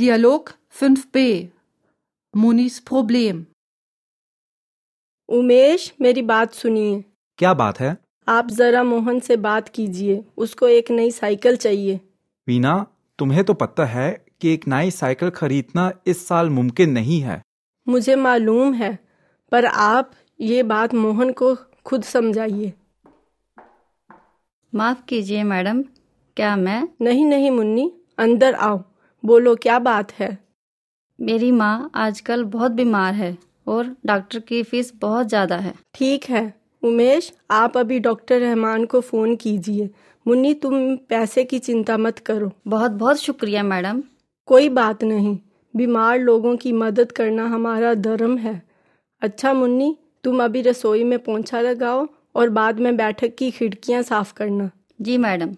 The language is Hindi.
Dialog 5b Munis Problem. Umesh मेरी बात सुनिए। क्या बात है? आप जरा मोहन से बात कीजिए। उसको एक नई साइकिल चाहिए। वीना तुम्हें तो पता है कि एक नई साइकिल खरीदना इस साल मुमकिन नहीं है। मुझे मालूम है पर आप ये बात मोहन को खुद समझाइए। माफ़ कीजिए मैडम क्या मैं? नहीं नहीं मुन्नी अंदर आओ। बोलो क्या बात है? मेरी माँ आजकल बहुत बीमार है और डॉक्टर की फ़ीस बहुत ज़्यादा है। ठीक है। उमेश आप अभी डॉक्टर रहमान को फ़ोन कीजिए। मुन्नी तुम पैसे की चिंता मत करो। बहुत बहुत शुक्रिया मैडम। कोई बात नहीं। बीमार लोगों की मदद करना हमारा धर्म है। अच्छा मुन्नी तुम अभी रसोई में पोंछा लगाओ और बाद में बैठक की खिड़कियाँ साफ़ करना। जी मैडम।